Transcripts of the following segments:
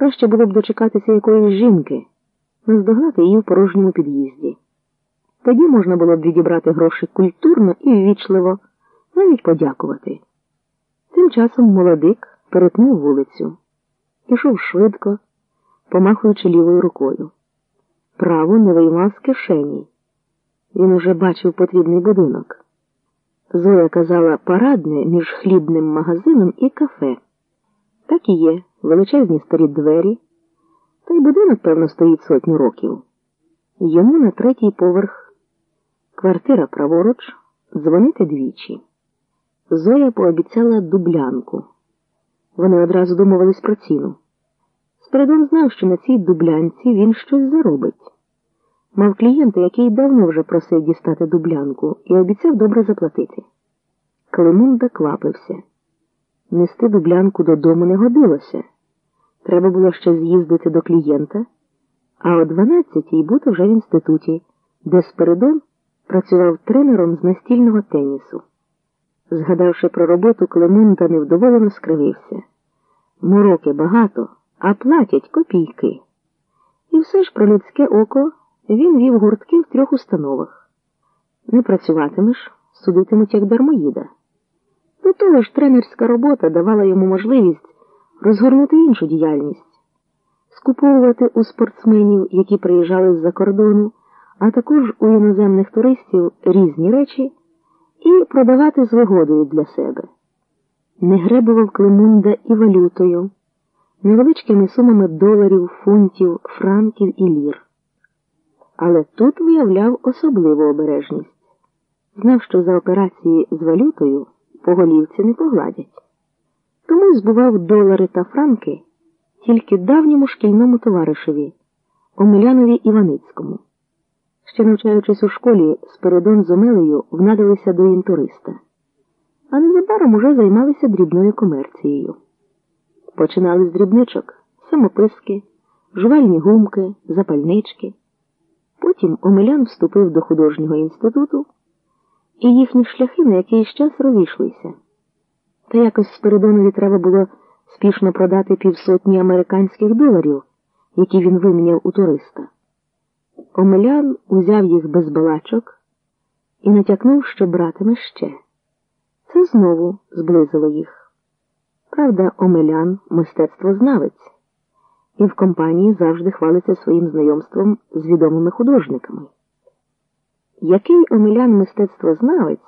Краще було б дочекатися якоїсь жінки, наздогнати її в порожньому під'їзді. Тоді можна було б відібрати гроші культурно і ввічливо, навіть подякувати. Тим часом молодик перетнув вулицю, ішов швидко, помахуючи лівою рукою. Праву не виймав з кишені. Він уже бачив потрібний будинок. Зоя казала парадне між хлібним магазином і кафе. Так і є, величезні старі двері, та й будинок, певно, стоїть сотню років. Йому на третій поверх квартира праворуч, дзвонити двічі. Зоя пообіцяла дублянку. Вони одразу домовились про ціну. Спиридон знав, що на цій дублянці він щось заробить. Мав клієнта, який давно вже просив дістати дублянку, і обіцяв добре заплатити. Климунда квапився. Нести дублянку додому не годилося. Треба було ще з'їздити до клієнта, а о 12-й бути вже в інституті, де Спиридон працював тренером з настільного тенісу. Згадавши про роботу, Климунда невдоволено скривився. Мороки багато, а платять копійки. І все ж про людське око він вів гуртки в трьох установах. Не працюватимеш, судитимуть як дармоїда. До того ж, тренерська робота давала йому можливість розгорнути іншу діяльність, скуповувати у спортсменів, які приїжджали з-за кордону, а також у іноземних туристів різні речі, і продавати з вигодою для себе. Не гребував Климунда і валютою, невеличкими сумами доларів, фунтів, франків і лір. Але тут виявляв особливу обережність. Знав, що за операції з валютою по голівці не погладять. Тому збував долари та франки тільки давньому шкільному товаришеві Омелянові Іваницькому. Ще навчаючись у школі, Спиридон з Омелею внадилися до інтуриста, а незабаром уже займалися дрібною комерцією. Починали з дрібничок, самописки, жувальні гумки, запальнички. Потім Омелян вступив до художнього інституту, і їхні шляхи на якийсь час розійшлися. Та якось Спиридонові треба було спішно продати півсотні американських доларів, які він виміняв у туриста. Омелян узяв їх без балачок і натякнув, що братиме ще. Це знову зблизило їх. Правда, Омелян мистецтвознавець, і в компанії завжди хвалиться своїм знайомством з відомими художниками. Який Омелян мистецтвознавець,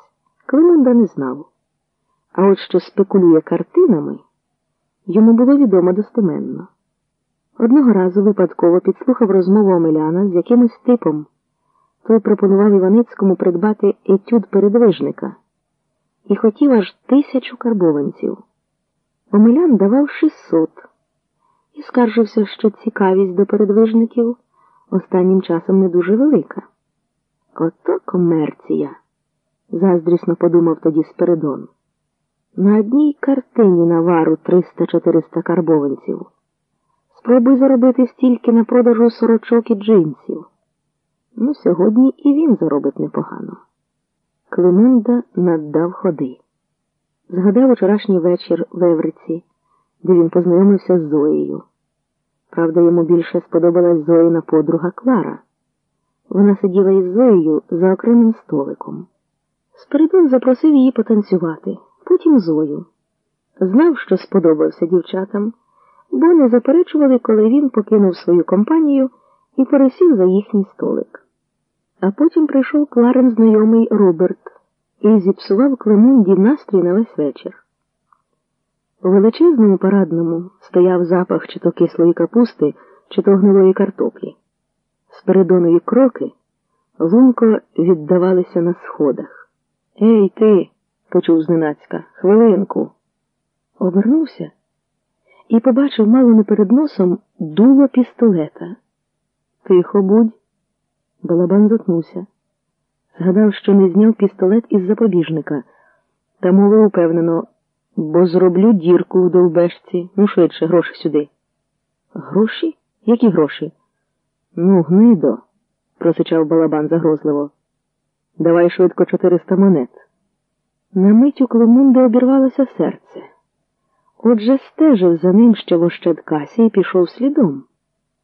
Климонда не знав. А от що спекулює картинами, йому було відомо достеменно. Одного разу випадково підслухав розмову Омеляна з якимось типом. Той пропонував Іваницькому придбати етюд передвижника і хотів аж тисячу карбованців. Омелян давав 600 і скаржився, що цікавість до передвижників останнім часом не дуже велика. Ото комерція, заздрісно подумав тоді Спиридон. На одній картині навару 300-400 карбованців. Спробуй заробити стільки на продажу сорочок і джинсів. Ну, сьогодні і він заробить непогано. Климунда наддав ходи. Згадав вчорашній вечір в Евриці, де він познайомився з Зоєю. Правда, йому більше сподобалась Зоїна подруга Клара. Вона сиділа із Зоєю за окремим столиком. Спиридон запросив її потанцювати, потім Зою. Знав, що сподобався дівчатам, бо не заперечували, коли він покинув свою компанію і пересів за їхній столик. А потім прийшов Кларен знайомий Роберт і зіпсував Клемунді настрій на весь вечір. У величезному парадному стояв запах чи то кислої капусти, чи то гнилої картоплі. Спиридонові кроки лунко віддавалися на сходах. Ей, ти, почув зненацька, хвилинку. Обернувся і побачив мало не перед носом дуло пістолета. Тихо будь. Балабан затнувся. Згадав, що не зняв пістолет із запобіжника, та мовив упевнено, бо зроблю дірку в довбешці. Ну, швидше, гроші сюди. Гроші? Які гроші? Ну, гнидо, просичав балабан загрозливо. Давай швидко 400 монет. На мить у Климунди обірвалося серце. Отже, стежив за ним ще в Ощадкасі і пішов слідом.